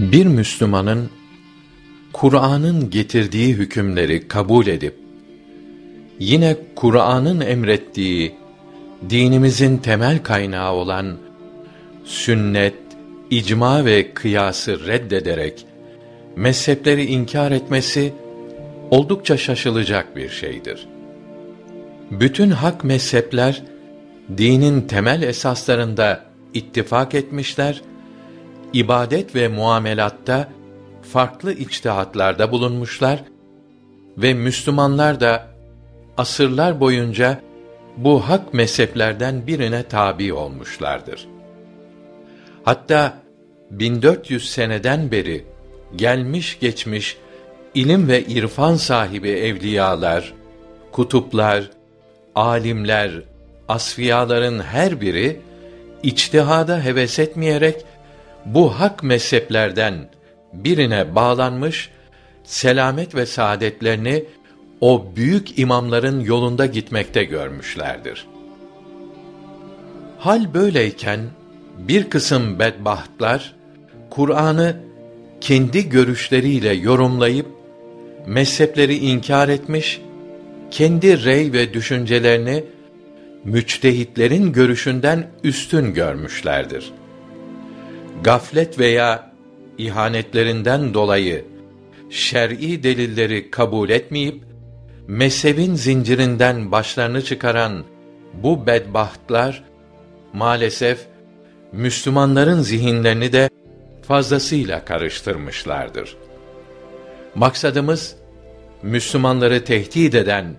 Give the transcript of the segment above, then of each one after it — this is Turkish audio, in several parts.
Bir Müslümanın Kur'an'ın getirdiği hükümleri kabul edip yine Kur'an'ın emrettiği dinimizin temel kaynağı olan sünnet, icma ve kıyası reddederek mezhepleri inkar etmesi oldukça şaşılacak bir şeydir. Bütün hak mezhepler dinin temel esaslarında ittifak etmişler ibadet ve muamelatta farklı içtihatlarda bulunmuşlar ve Müslümanlar da asırlar boyunca bu hak mezheplerden birine tabi olmuşlardır. Hatta 1400 seneden beri gelmiş geçmiş ilim ve irfan sahibi evliyalar, kutuplar, alimler, asfiyaların her biri içtihada heves etmeyerek bu hak mezheplerden birine bağlanmış, selamet ve saadetlerini o büyük imamların yolunda gitmekte görmüşlerdir. Hal böyleyken bir kısım bedbahtlar Kur'an'ı kendi görüşleriyle yorumlayıp mezhepleri inkar etmiş, kendi rey ve düşüncelerini müçtehitlerin görüşünden üstün görmüşlerdir gaflet veya ihanetlerinden dolayı şer'i delilleri kabul etmeyip mezhebin zincirinden başlarını çıkaran bu bedbahtlar maalesef Müslümanların zihinlerini de fazlasıyla karıştırmışlardır. Maksadımız Müslümanları tehdit eden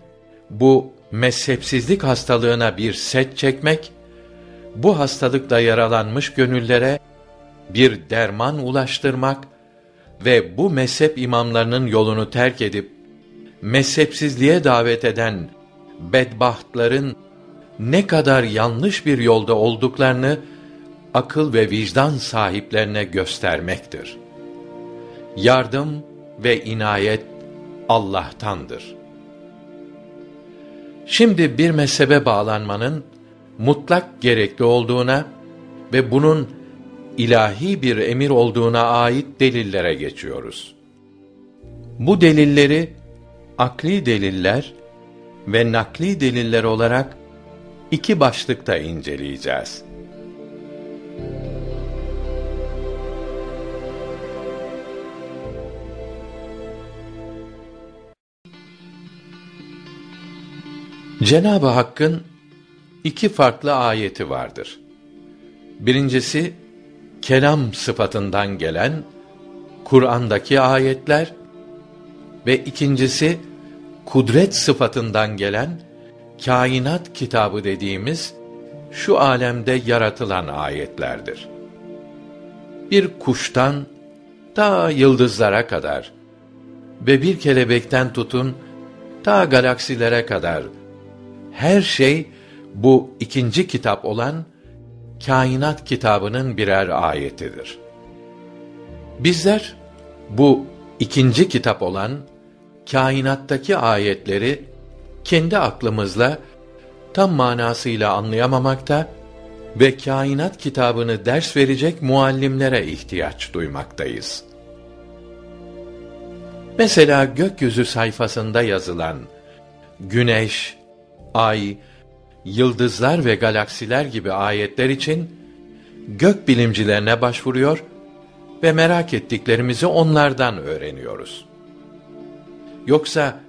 bu mezhepsizlik hastalığına bir set çekmek, bu hastalıkla yaralanmış gönüllere bir derman ulaştırmak ve bu mezhep imamlarının yolunu terk edip mezhepsizliğe davet eden bedbahtların ne kadar yanlış bir yolda olduklarını akıl ve vicdan sahiplerine göstermektir. Yardım ve inayet Allah'tandır. Şimdi bir mezhebe bağlanmanın mutlak gerekli olduğuna ve bunun ilahi bir emir olduğuna ait delillere geçiyoruz. Bu delilleri akli deliller ve nakli deliller olarak iki başlıkta inceleyeceğiz. Cenab-ı Hakk'ın iki farklı ayeti vardır. Birincisi kelam sıfatından gelen Kur'an'daki ayetler ve ikincisi kudret sıfatından gelen kainat kitabı dediğimiz şu alemde yaratılan ayetlerdir. Bir kuştan ta yıldızlara kadar ve bir kelebekten tutun ta galaksilere kadar her şey bu ikinci kitap olan kainat kitabının birer ayetidir. Bizler bu ikinci kitap olan kainattaki ayetleri kendi aklımızla tam manasıyla anlayamamakta ve kainat kitabını ders verecek muallimlere ihtiyaç duymaktayız. Mesela gökyüzü sayfasında yazılan güneş, ay, yıldızlar ve galaksiler gibi ayetler için gök bilimcilerine başvuruyor ve merak ettiklerimizi onlardan öğreniyoruz. Yoksa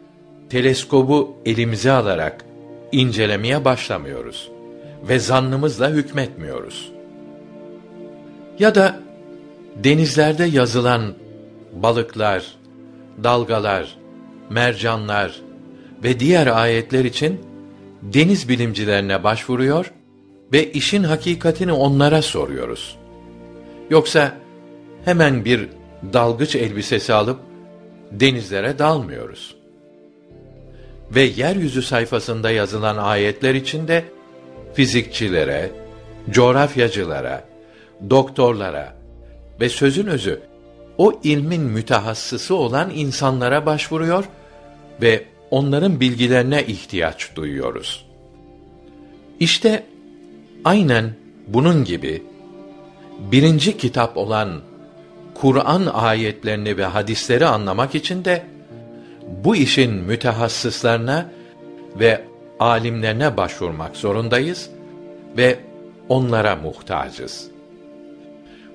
teleskobu elimize alarak incelemeye başlamıyoruz ve zannımızla hükmetmiyoruz. Ya da denizlerde yazılan balıklar, dalgalar, mercanlar ve diğer ayetler için deniz bilimcilerine başvuruyor ve işin hakikatini onlara soruyoruz. Yoksa hemen bir dalgıç elbisesi alıp denizlere dalmıyoruz. Ve yeryüzü sayfasında yazılan ayetler içinde fizikçilere, coğrafyacılara, doktorlara ve sözün özü o ilmin mütehassısı olan insanlara başvuruyor ve onların bilgilerine ihtiyaç duyuyoruz. İşte aynen bunun gibi birinci kitap olan Kur'an ayetlerini ve hadisleri anlamak için de bu işin mütehassıslarına ve alimlerine başvurmak zorundayız ve onlara muhtacız.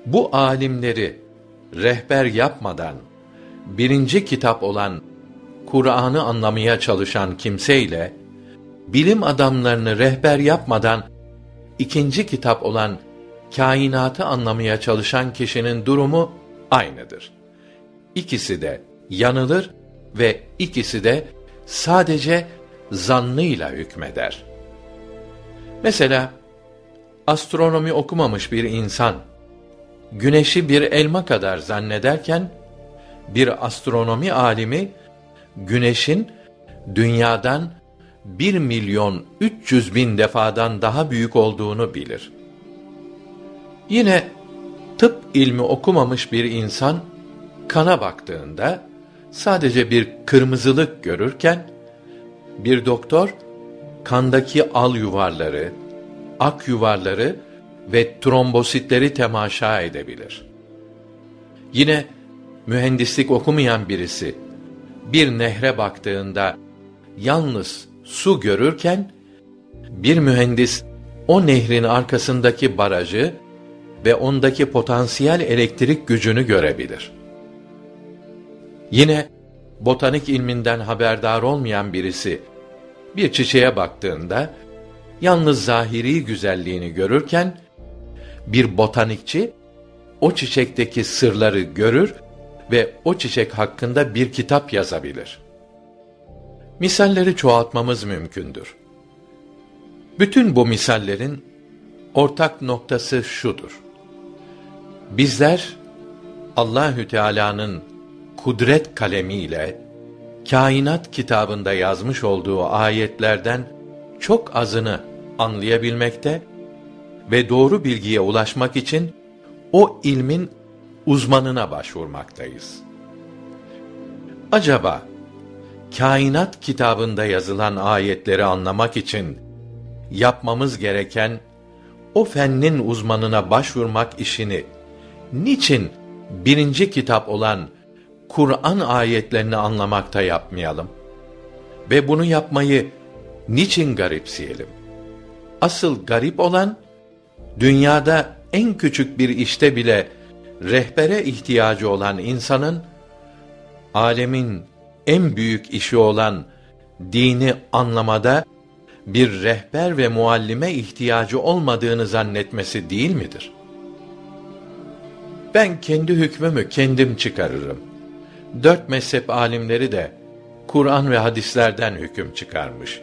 Bu alimleri rehber yapmadan birinci kitap olan Kur'an'ı anlamaya çalışan kimseyle bilim adamlarını rehber yapmadan ikinci kitap olan kainatı anlamaya çalışan kişinin durumu aynıdır. İkisi de yanılır ve ikisi de sadece zannıyla hükmeder. Mesela astronomi okumamış bir insan güneşi bir elma kadar zannederken bir astronomi alimi güneşin dünyadan bir milyon üç yüz bin defadan daha büyük olduğunu bilir. Yine tıp ilmi okumamış bir insan kana baktığında sadece bir kırmızılık görürken bir doktor kandaki al yuvarları, ak yuvarları ve trombositleri temaşa edebilir. Yine mühendislik okumayan birisi bir nehre baktığında yalnız su görürken bir mühendis o nehrin arkasındaki barajı ve ondaki potansiyel elektrik gücünü görebilir. Yine botanik ilminden haberdar olmayan birisi bir çiçeğe baktığında yalnız zahiri güzelliğini görürken bir botanikçi o çiçekteki sırları görür ve o çiçek hakkında bir kitap yazabilir. Misalleri çoğaltmamız mümkündür. Bütün bu misallerin ortak noktası şudur. Bizler Allahü Teala'nın kudret kalemiyle kainat kitabında yazmış olduğu ayetlerden çok azını anlayabilmekte ve doğru bilgiye ulaşmak için o ilmin uzmanına başvurmaktayız. Acaba kainat kitabında yazılan ayetleri anlamak için yapmamız gereken o fennin uzmanına başvurmak işini niçin birinci kitap olan Kur'an ayetlerini anlamakta yapmayalım? Ve bunu yapmayı niçin garipseyelim? Asıl garip olan dünyada en küçük bir işte bile rehbere ihtiyacı olan insanın alemin en büyük işi olan dini anlamada bir rehber ve muallime ihtiyacı olmadığını zannetmesi değil midir? Ben kendi hükmümü kendim çıkarırım. Dört mezhep alimleri de Kur'an ve hadislerden hüküm çıkarmış.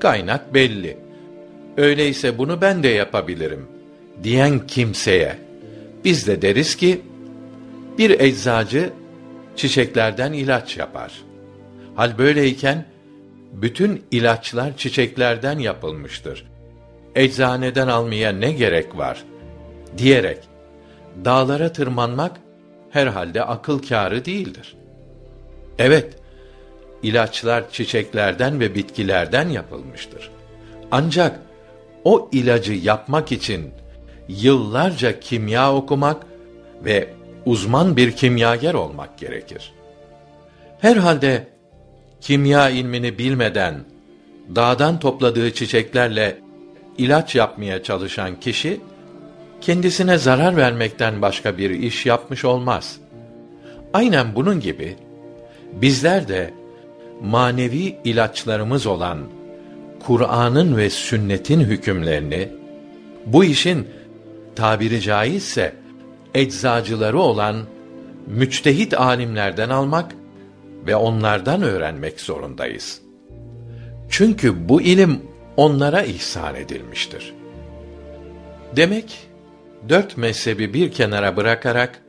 Kaynak belli. Öyleyse bunu ben de yapabilirim diyen kimseye biz de deriz ki bir eczacı çiçeklerden ilaç yapar. Hal böyleyken bütün ilaçlar çiçeklerden yapılmıştır. Eczaneden almaya ne gerek var? diyerek dağlara tırmanmak herhalde akıl kârı değildir. Evet, ilaçlar çiçeklerden ve bitkilerden yapılmıştır. Ancak o ilacı yapmak için yıllarca kimya okumak ve uzman bir kimyager olmak gerekir. Herhalde kimya ilmini bilmeden dağdan topladığı çiçeklerle ilaç yapmaya çalışan kişi kendisine zarar vermekten başka bir iş yapmış olmaz. Aynen bunun gibi bizler de manevi ilaçlarımız olan Kur'an'ın ve sünnetin hükümlerini bu işin tabiri caizse eczacıları olan müçtehit alimlerden almak ve onlardan öğrenmek zorundayız. Çünkü bu ilim onlara ihsan edilmiştir. Demek dört mezhebi bir kenara bırakarak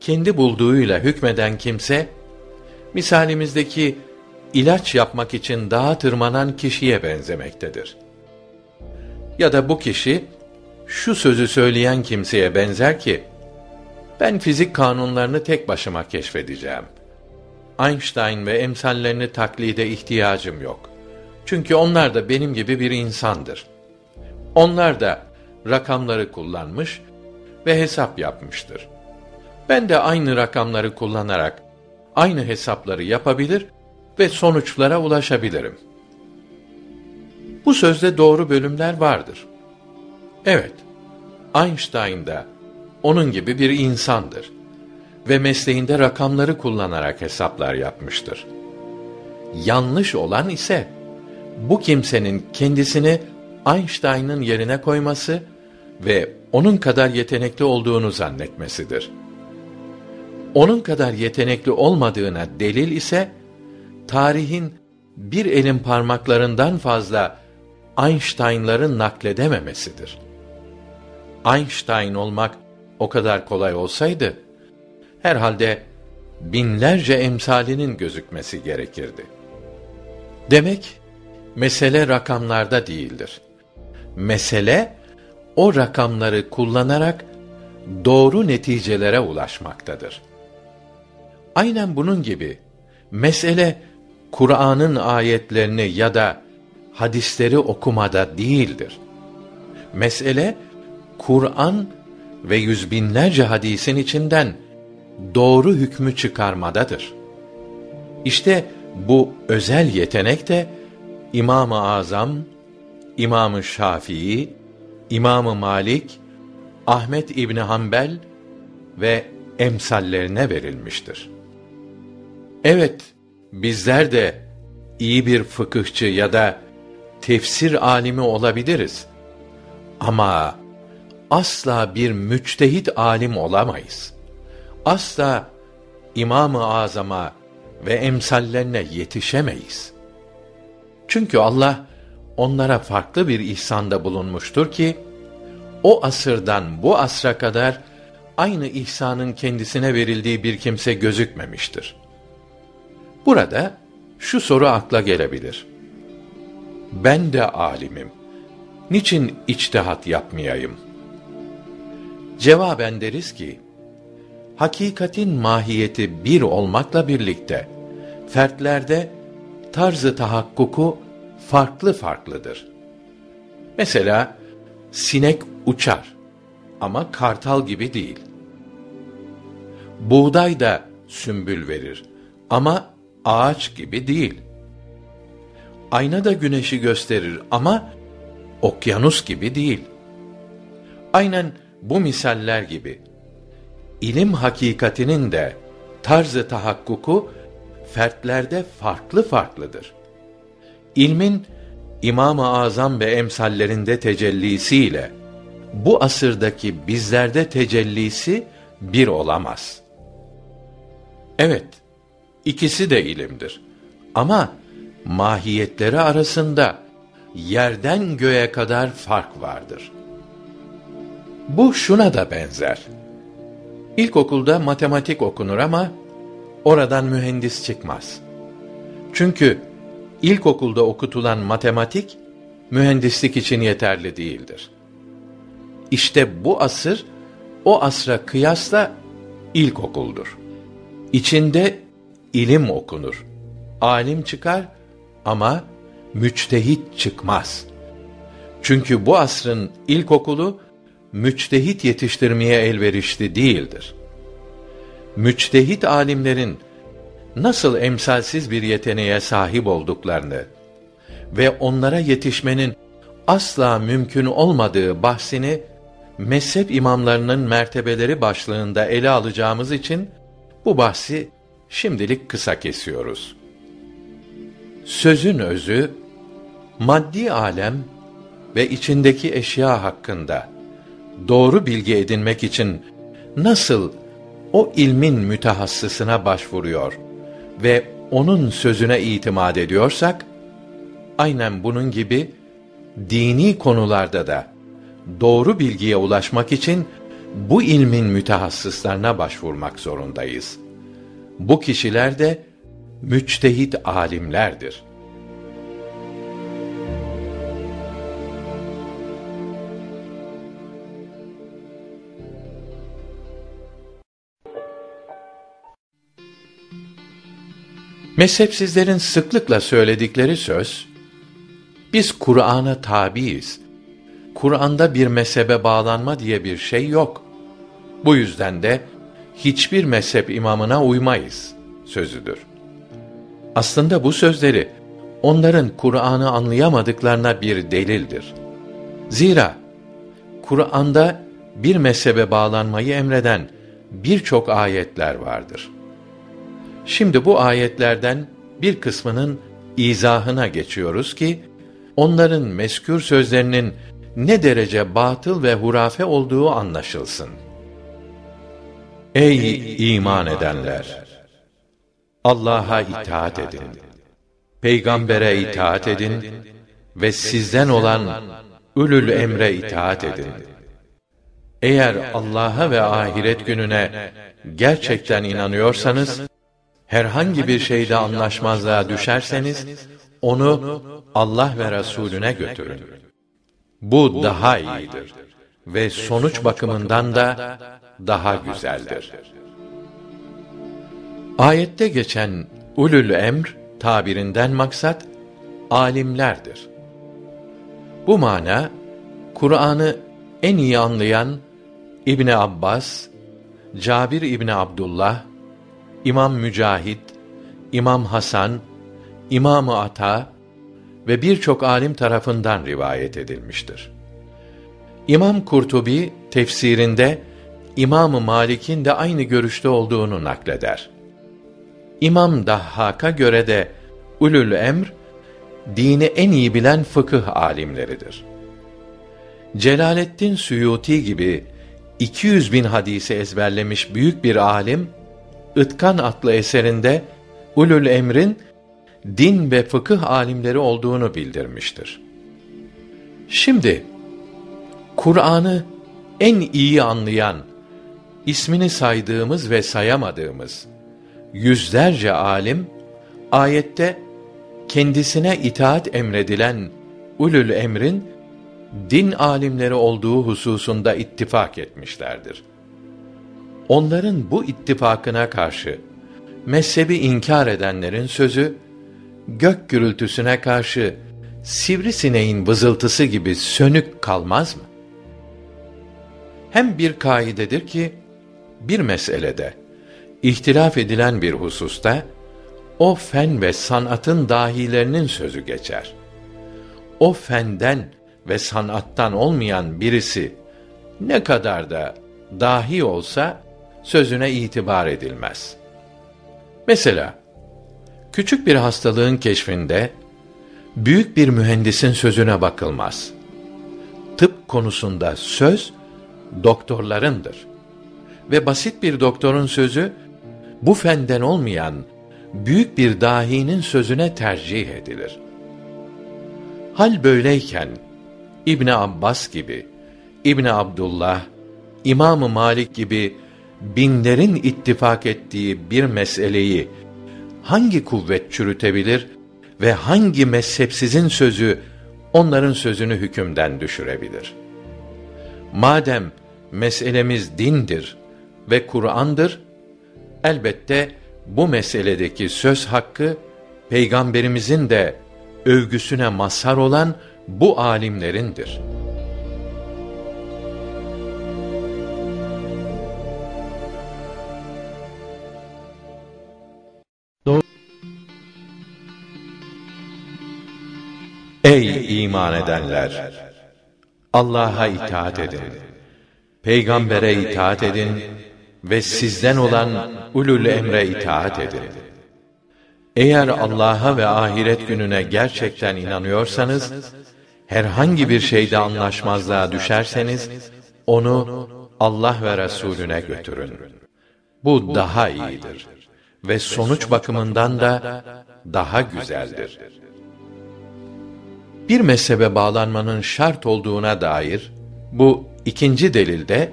kendi bulduğuyla hükmeden kimse misalimizdeki ilaç yapmak için dağa tırmanan kişiye benzemektedir. Ya da bu kişi şu sözü söyleyen kimseye benzer ki ben fizik kanunlarını tek başıma keşfedeceğim. Einstein ve emsallerini taklide ihtiyacım yok. Çünkü onlar da benim gibi bir insandır. Onlar da rakamları kullanmış ve hesap yapmıştır. Ben de aynı rakamları kullanarak aynı hesapları yapabilir ve sonuçlara ulaşabilirim. Bu sözde doğru bölümler vardır. Evet, Einstein da onun gibi bir insandır ve mesleğinde rakamları kullanarak hesaplar yapmıştır. Yanlış olan ise bu kimsenin kendisini Einstein'ın yerine koyması ve onun kadar yetenekli olduğunu zannetmesidir. Onun kadar yetenekli olmadığına delil ise tarihin bir elin parmaklarından fazla Einstein'ların nakledememesidir. Einstein olmak o kadar kolay olsaydı herhalde binlerce emsalinin gözükmesi gerekirdi. Demek mesele rakamlarda değildir. Mesele o rakamları kullanarak doğru neticelere ulaşmaktadır. Aynen bunun gibi mesele Kur'an'ın ayetlerini ya da hadisleri okumada değildir. Mesele Kur'an ve yüz binlerce hadisin içinden doğru hükmü çıkarmadadır. İşte bu özel yetenek de İmam-ı Azam, İmam-ı Şafii, İmam-ı Malik, Ahmet İbni Hanbel ve emsallerine verilmiştir. Evet, bizler de iyi bir fıkıhçı ya da tefsir alimi olabiliriz. Ama asla bir müçtehit alim olamayız. Asla İmam-ı Azam'a ve emsallerine yetişemeyiz. Çünkü Allah onlara farklı bir ihsanda bulunmuştur ki o asırdan bu asra kadar aynı ihsanın kendisine verildiği bir kimse gözükmemiştir. Burada şu soru akla gelebilir. Ben de alimim. Niçin içtihat yapmayayım? Cevaben deriz ki, hakikatin mahiyeti bir olmakla birlikte, fertlerde tarzı tahakkuku farklı farklıdır. Mesela, sinek uçar ama kartal gibi değil. Buğday da sümbül verir ama ağaç gibi değil. Ayna da güneşi gösterir ama okyanus gibi değil. Aynen bu misaller gibi ilim hakikatinin de tarzı tahakkuku fertlerde farklı farklıdır. İlmin İmam-ı Azam ve emsallerinde tecellisiyle bu asırdaki bizlerde tecellisi bir olamaz. Evet, ikisi de ilimdir. Ama mahiyetleri arasında yerden göğe kadar fark vardır. Bu şuna da benzer. İlkokulda matematik okunur ama oradan mühendis çıkmaz. Çünkü ilkokulda okutulan matematik mühendislik için yeterli değildir. İşte bu asır o asra kıyasla ilkokuldur. İçinde ilim okunur. Alim çıkar ama müçtehit çıkmaz. Çünkü bu asrın ilkokulu müçtehit yetiştirmeye elverişli değildir. Müçtehit alimlerin nasıl emsalsiz bir yeteneğe sahip olduklarını ve onlara yetişmenin asla mümkün olmadığı bahsini mezhep imamlarının mertebeleri başlığında ele alacağımız için bu bahsi şimdilik kısa kesiyoruz. Sözün özü maddi alem ve içindeki eşya hakkında doğru bilgi edinmek için nasıl o ilmin mütehassısına başvuruyor ve onun sözüne itimat ediyorsak aynen bunun gibi dini konularda da doğru bilgiye ulaşmak için bu ilmin mütehassıslarına başvurmak zorundayız. Bu kişiler de müçtehit alimlerdir. Mezhepsizlerin sıklıkla söyledikleri söz, biz Kur'an'a tabiiz. Kur'an'da bir mezhebe bağlanma diye bir şey yok. Bu yüzden de hiçbir mezhep imamına uymayız sözüdür. Aslında bu sözleri onların Kur'an'ı anlayamadıklarına bir delildir. Zira Kur'an'da bir mezhebe bağlanmayı emreden birçok ayetler vardır. Şimdi bu ayetlerden bir kısmının izahına geçiyoruz ki onların meskür sözlerinin ne derece batıl ve hurafe olduğu anlaşılsın. Ey iman edenler! Allah'a itaat edin. Peygambere itaat edin ve sizden olan ülül emre itaat edin. Eğer Allah'a ve ahiret gününe gerçekten inanıyorsanız, herhangi bir şeyde anlaşmazlığa düşerseniz, onu Allah ve Resulüne götürün. Bu daha iyidir ve sonuç bakımından da daha güzeldir. Ayette geçen ulul emr tabirinden maksat alimlerdir. Bu mana Kur'an'ı en iyi anlayan İbni Abbas, Cabir İbni Abdullah, İmam Mücahit, İmam Hasan, İmam-ı Ata ve birçok alim tarafından rivayet edilmiştir. İmam Kurtubi tefsirinde İmam Malik'in de aynı görüşte olduğunu nakleder. İmam Dahhak'a göre de ulul emr dini en iyi bilen fıkıh alimleridir. Celaleddin Suyuti gibi 200 bin hadisi ezberlemiş büyük bir alim, Itkan adlı eserinde ulul emrin din ve fıkıh alimleri olduğunu bildirmiştir. Şimdi Kur'an'ı en iyi anlayan, ismini saydığımız ve sayamadığımız yüzlerce alim ayette kendisine itaat emredilen ulul emrin din alimleri olduğu hususunda ittifak etmişlerdir. Onların bu ittifakına karşı mezhebi inkar edenlerin sözü gök gürültüsüne karşı sivrisineğin vızıltısı gibi sönük kalmaz mı? Hem bir kaidedir ki bir meselede ihtilaf edilen bir hususta o fen ve sanatın dahilerinin sözü geçer. O fenden ve sanattan olmayan birisi ne kadar da dahi olsa sözüne itibar edilmez. Mesela küçük bir hastalığın keşfinde büyük bir mühendisin sözüne bakılmaz. Tıp konusunda söz doktorlarındır ve basit bir doktorun sözü bu fenden olmayan büyük bir dahinin sözüne tercih edilir. Hal böyleyken İbn Abbas gibi, İbn Abdullah, İmam Malik gibi binlerin ittifak ettiği bir meseleyi hangi kuvvet çürütebilir ve hangi mezhepsizin sözü onların sözünü hükümden düşürebilir? Madem meselemiz dindir ve Kur'an'dır, elbette bu meseledeki söz hakkı peygamberimizin de övgüsüne mazhar olan bu alimlerindir. Ey iman edenler! Allah'a itaat edin. Peygambere itaat edin ve sizden olan ulul emre itaat edin. Eğer Allah'a ve ahiret gününe gerçekten inanıyorsanız, herhangi bir şeyde anlaşmazlığa düşerseniz, onu Allah ve Resulüne götürün. Bu daha iyidir ve sonuç bakımından da daha güzeldir. Bir mezhebe bağlanmanın şart olduğuna dair bu ikinci delilde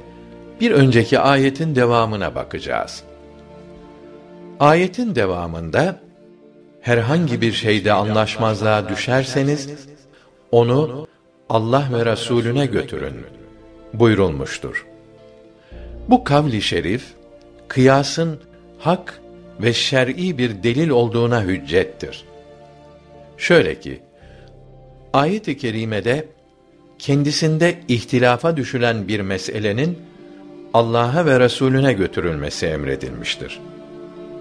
bir önceki ayetin devamına bakacağız. Ayetin devamında herhangi bir şeyde anlaşmazlığa düşerseniz onu Allah ve Resulüne götürün buyurulmuştur. Bu kavli şerif kıyasın hak ve şer'i bir delil olduğuna hüccettir. Şöyle ki ayet-i kerimede kendisinde ihtilafa düşülen bir meselenin Allah'a ve Resulüne götürülmesi emredilmiştir.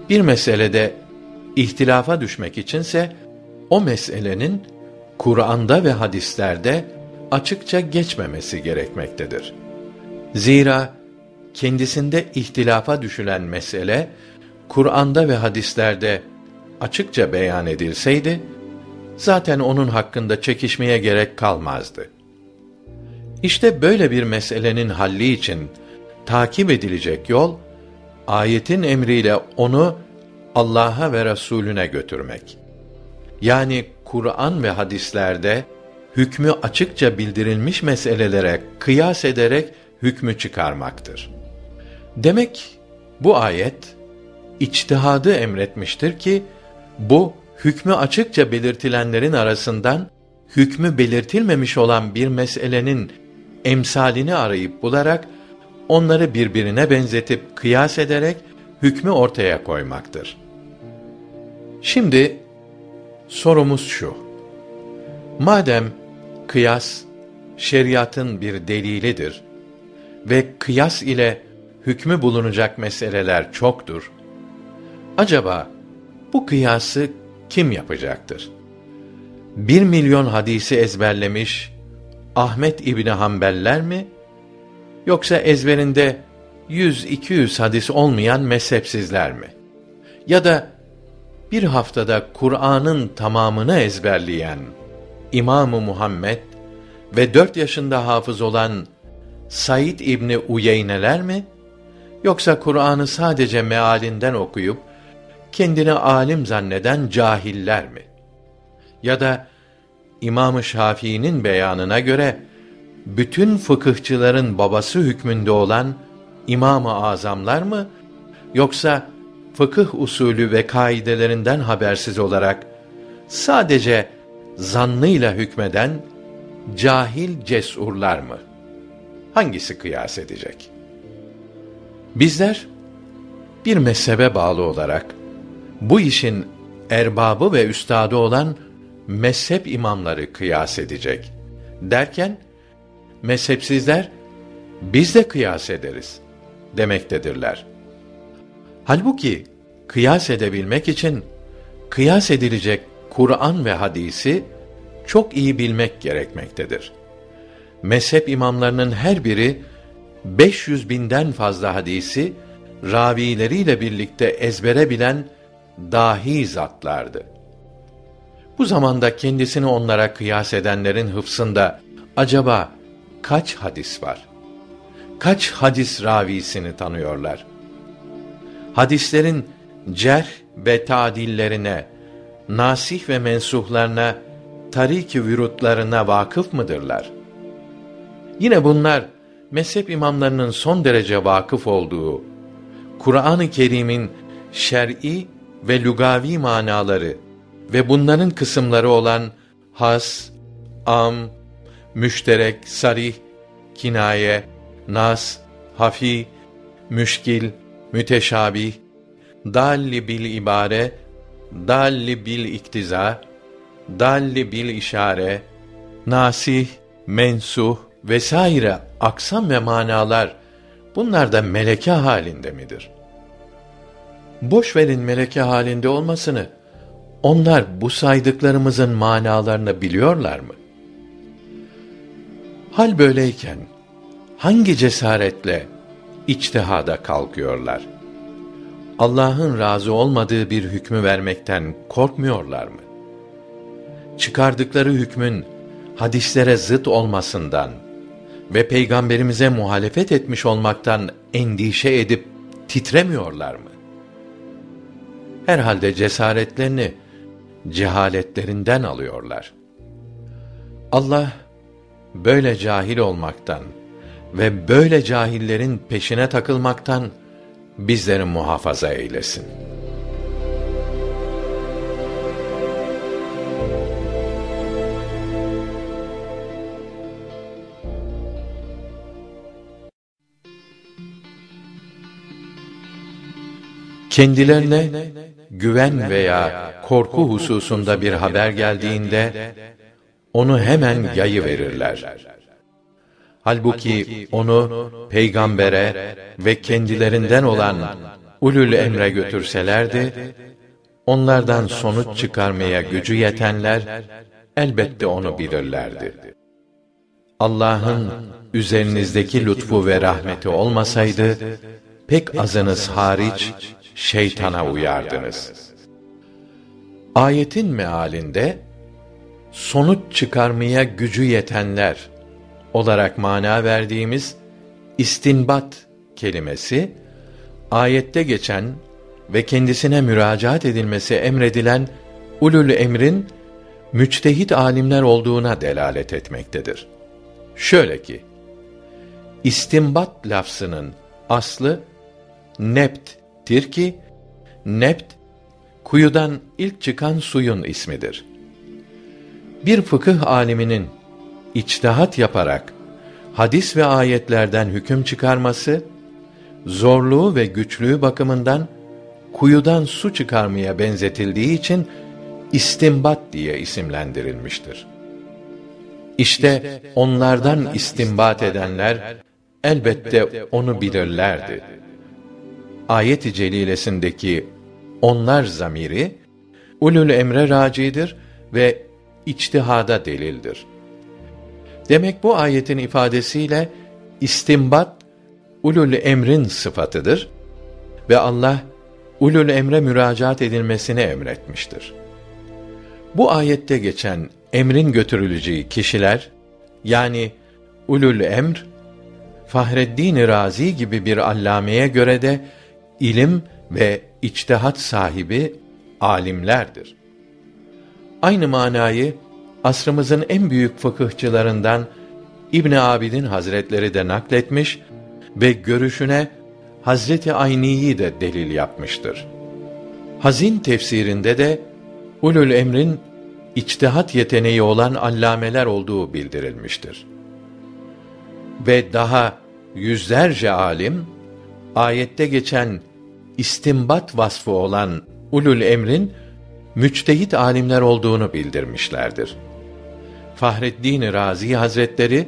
Bir meselede ihtilafa düşmek içinse o meselenin Kur'an'da ve hadislerde açıkça geçmemesi gerekmektedir. Zira kendisinde ihtilafa düşülen mesele Kur'an'da ve hadislerde açıkça beyan edilseydi zaten onun hakkında çekişmeye gerek kalmazdı. İşte böyle bir meselenin halli için takip edilecek yol ayetin emriyle onu Allah'a ve Resulüne götürmek. Yani Kur'an ve hadislerde hükmü açıkça bildirilmiş meselelere kıyas ederek hükmü çıkarmaktır. Demek bu ayet içtihadı emretmiştir ki bu hükmü açıkça belirtilenlerin arasından hükmü belirtilmemiş olan bir meselenin emsalini arayıp bularak onları birbirine benzetip kıyas ederek hükmü ortaya koymaktır. Şimdi sorumuz şu. Madem kıyas şeriatın bir delilidir ve kıyas ile hükmü bulunacak meseleler çoktur. Acaba bu kıyası kim yapacaktır? Bir milyon hadisi ezberlemiş Ahmet İbni Hanbeller mi? Yoksa ezberinde yüz iki yüz hadis olmayan mezhepsizler mi? Ya da bir haftada Kur'an'ın tamamını ezberleyen İmam-ı Muhammed ve dört yaşında hafız olan Said İbni Uyeyneler mi? Yoksa Kur'an'ı sadece mealinden okuyup kendini alim zanneden cahiller mi? Ya da İmam-ı Şafii'nin beyanına göre bütün fıkıhçıların babası hükmünde olan İmam-ı Azamlar mı yoksa fıkıh usulü ve kaidelerinden habersiz olarak sadece zannıyla hükmeden cahil cesurlar mı? Hangisi kıyas edecek? Bizler bir mezhebe bağlı olarak bu işin erbabı ve üstadı olan mezhep imamları kıyas edecek. Derken mezhepsizler biz de kıyas ederiz demektedirler. Halbuki kıyas edebilmek için kıyas edilecek Kur'an ve hadisi çok iyi bilmek gerekmektedir. Mezhep imamlarının her biri 500 binden fazla hadisi ravileriyle birlikte ezbere bilen dahi zatlardı. Bu zamanda kendisini onlara kıyas edenlerin hıfsında acaba kaç hadis var? Kaç hadis ravisini tanıyorlar? Hadislerin cerh ve tadillerine, nasih ve mensuhlarına, tarik-i vürutlarına vakıf mıdırlar? Yine bunlar mezhep imamlarının son derece vakıf olduğu Kur'an-ı Kerim'in şer'i ve lugavi manaları ve bunların kısımları olan has, am, müşterek, sarih, kinaye, nas, hafi, müşkil, müteşabih, dalli bil ibare, dalli bil iktiza, dalli bil işare, nasih, mensuh vesaire aksam ve manalar bunlar da meleke halinde midir? Boş verin meleke halinde olmasını. Onlar bu saydıklarımızın manalarını biliyorlar mı? Hal böyleyken hangi cesaretle içtihada kalkıyorlar? Allah'ın razı olmadığı bir hükmü vermekten korkmuyorlar mı? Çıkardıkları hükmün hadislere zıt olmasından ve peygamberimize muhalefet etmiş olmaktan endişe edip titremiyorlar mı? Herhalde cesaretlerini cehaletlerinden alıyorlar. Allah böyle cahil olmaktan ve böyle cahillerin peşine takılmaktan bizleri muhafaza eylesin. Kendilerine güven veya korku hususunda bir haber geldiğinde onu hemen yayı verirler. Halbuki onu peygambere ve kendilerinden olan ulul emre götürselerdi, onlardan sonuç çıkarmaya gücü yetenler elbette onu bilirlerdi. Allah'ın üzerinizdeki lütfu ve rahmeti olmasaydı pek azınız hariç şeytana uyardınız. Ayetin mealinde sonuç çıkarmaya gücü yetenler olarak mana verdiğimiz istinbat kelimesi ayette geçen ve kendisine müracaat edilmesi emredilen ulul emrin müçtehit alimler olduğuna delalet etmektedir. Şöyle ki istinbat lafzının aslı nept'tir ki nept kuyudan ilk çıkan suyun ismidir. Bir fıkıh aliminin içtihat yaparak hadis ve ayetlerden hüküm çıkarması zorluğu ve güçlüğü bakımından kuyudan su çıkarmaya benzetildiği için istimbat diye isimlendirilmiştir. İşte onlardan istimbat edenler elbette onu bilirlerdi. Ayet-i celilesindeki onlar zamiri ulul emre racidir ve içtihada delildir. Demek bu ayetin ifadesiyle istimbat ulul emrin sıfatıdır ve Allah ulul emre müracaat edilmesini emretmiştir. Bu ayette geçen emrin götürüleceği kişiler yani ulul emr Fahreddin Razi gibi bir allameye göre de ilim ve içtihat sahibi alimlerdir. Aynı manayı asrımızın en büyük fıkıhçılarından İbn Abidin Hazretleri de nakletmiş ve görüşüne Hazreti Ayni'yi de delil yapmıştır. Hazin tefsirinde de ulul emrin içtihat yeteneği olan allameler olduğu bildirilmiştir. Ve daha yüzlerce alim ayette geçen istimbat vasfı olan ulul emrin müçtehit alimler olduğunu bildirmişlerdir. Fahreddin Razi Hazretleri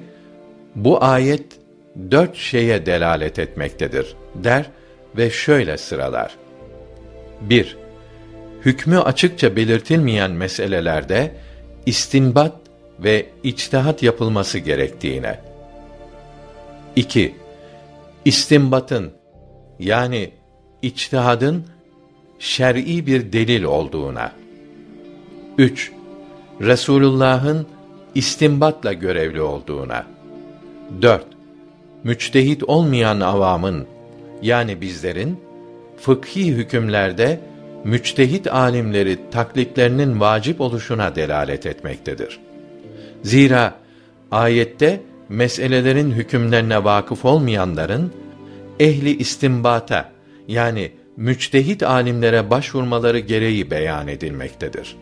bu ayet dört şeye delalet etmektedir der ve şöyle sıralar. 1. Hükmü açıkça belirtilmeyen meselelerde istinbat ve içtihat yapılması gerektiğine. 2. İstinbatın yani içtihadın şer'i bir delil olduğuna. 3. Resulullah'ın istinbatla görevli olduğuna. 4. Müçtehit olmayan avamın yani bizlerin fıkhi hükümlerde müçtehit alimleri taklitlerinin vacip oluşuna delalet etmektedir. Zira ayette meselelerin hükümlerine vakıf olmayanların ehli istimbata yani müçtehit alimlere başvurmaları gereği beyan edilmektedir.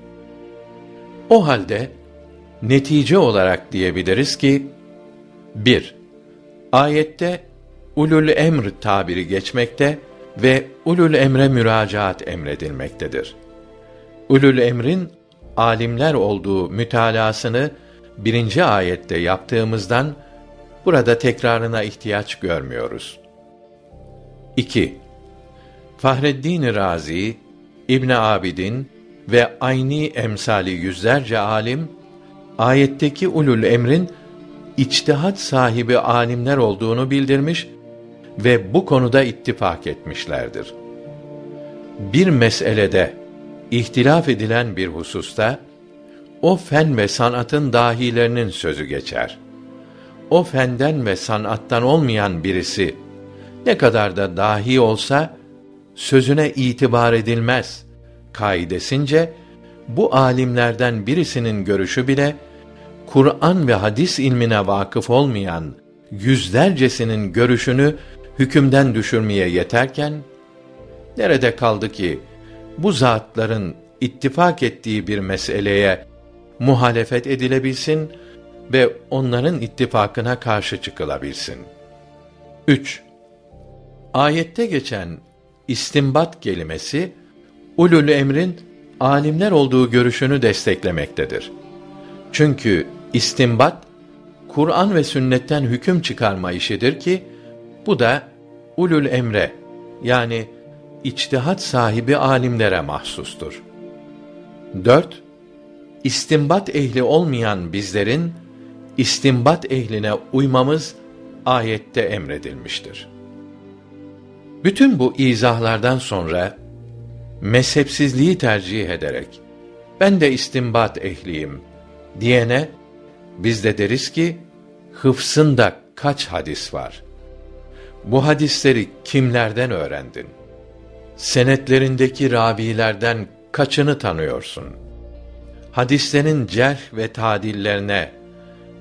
O halde netice olarak diyebiliriz ki 1. Ayette ulul emr tabiri geçmekte ve ulul emre müracaat emredilmektedir. Ulul emrin alimler olduğu mütalasını birinci ayette yaptığımızdan burada tekrarına ihtiyaç görmüyoruz. 2. Fahreddin Razi, İbn Abidin ve Ayni emsali yüzlerce alim ayetteki ulul emrin içtihat sahibi alimler olduğunu bildirmiş ve bu konuda ittifak etmişlerdir. Bir meselede ihtilaf edilen bir hususta o fen ve sanatın dahilerinin sözü geçer. O fenden ve sanattan olmayan birisi ne kadar da dahi olsa sözüne itibar edilmez kaidesince bu alimlerden birisinin görüşü bile Kur'an ve hadis ilmine vakıf olmayan yüzlercesinin görüşünü hükümden düşürmeye yeterken nerede kaldı ki bu zatların ittifak ettiği bir meseleye muhalefet edilebilsin ve onların ittifakına karşı çıkılabilsin. 3. Ayette geçen istimbat kelimesi ulul emrin alimler olduğu görüşünü desteklemektedir. Çünkü istimbat Kur'an ve sünnetten hüküm çıkarma işidir ki bu da ulul emre yani içtihat sahibi alimlere mahsustur. 4. İstimbat ehli olmayan bizlerin istimbat ehline uymamız ayette emredilmiştir. Bütün bu izahlardan sonra mezhepsizliği tercih ederek ben de istimbat ehliyim diyene biz de deriz ki hıfsında kaç hadis var? Bu hadisleri kimlerden öğrendin? Senetlerindeki ravilerden kaçını tanıyorsun? Hadislerin cerh ve tadillerine,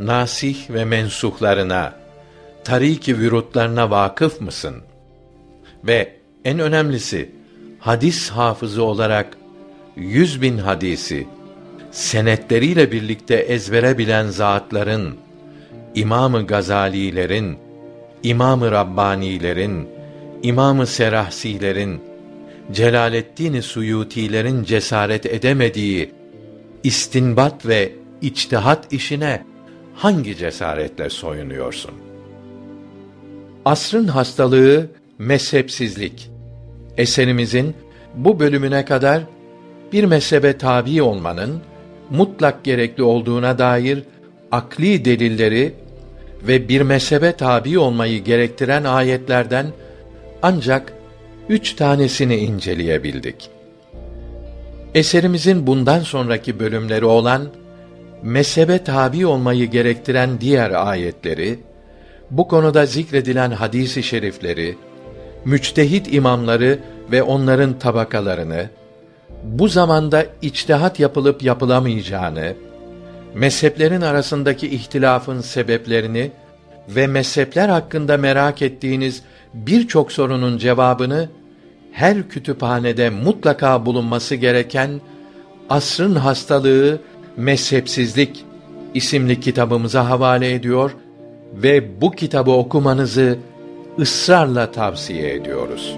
nasih ve mensuhlarına, tariki vürutlarına vakıf mısın? Ve en önemlisi, hadis hafızı olarak yüz bin hadisi, senetleriyle birlikte ezbere bilen zatların, İmamı Gazalilerin, İmamı Rabbanilerin, İmamı Serahsilerin, Celaleddin Suyutilerin cesaret edemediği istinbat ve içtihat işine hangi cesaretle soyunuyorsun? Asrın hastalığı mezhepsizlik. Eserimizin bu bölümüne kadar bir mezhebe tabi olmanın mutlak gerekli olduğuna dair akli delilleri ve bir mezhebe tabi olmayı gerektiren ayetlerden ancak üç tanesini inceleyebildik. Eserimizin bundan sonraki bölümleri olan mezhebe tabi olmayı gerektiren diğer ayetleri, bu konuda zikredilen hadisi şerifleri, müçtehit imamları ve onların tabakalarını, bu zamanda içtihat yapılıp yapılamayacağını, mezheplerin arasındaki ihtilafın sebeplerini ve mezhepler hakkında merak ettiğiniz birçok sorunun cevabını her kütüphanede mutlaka bulunması gereken Asrın Hastalığı Mezhepsizlik isimli kitabımıza havale ediyor ve bu kitabı okumanızı ısrarla tavsiye ediyoruz.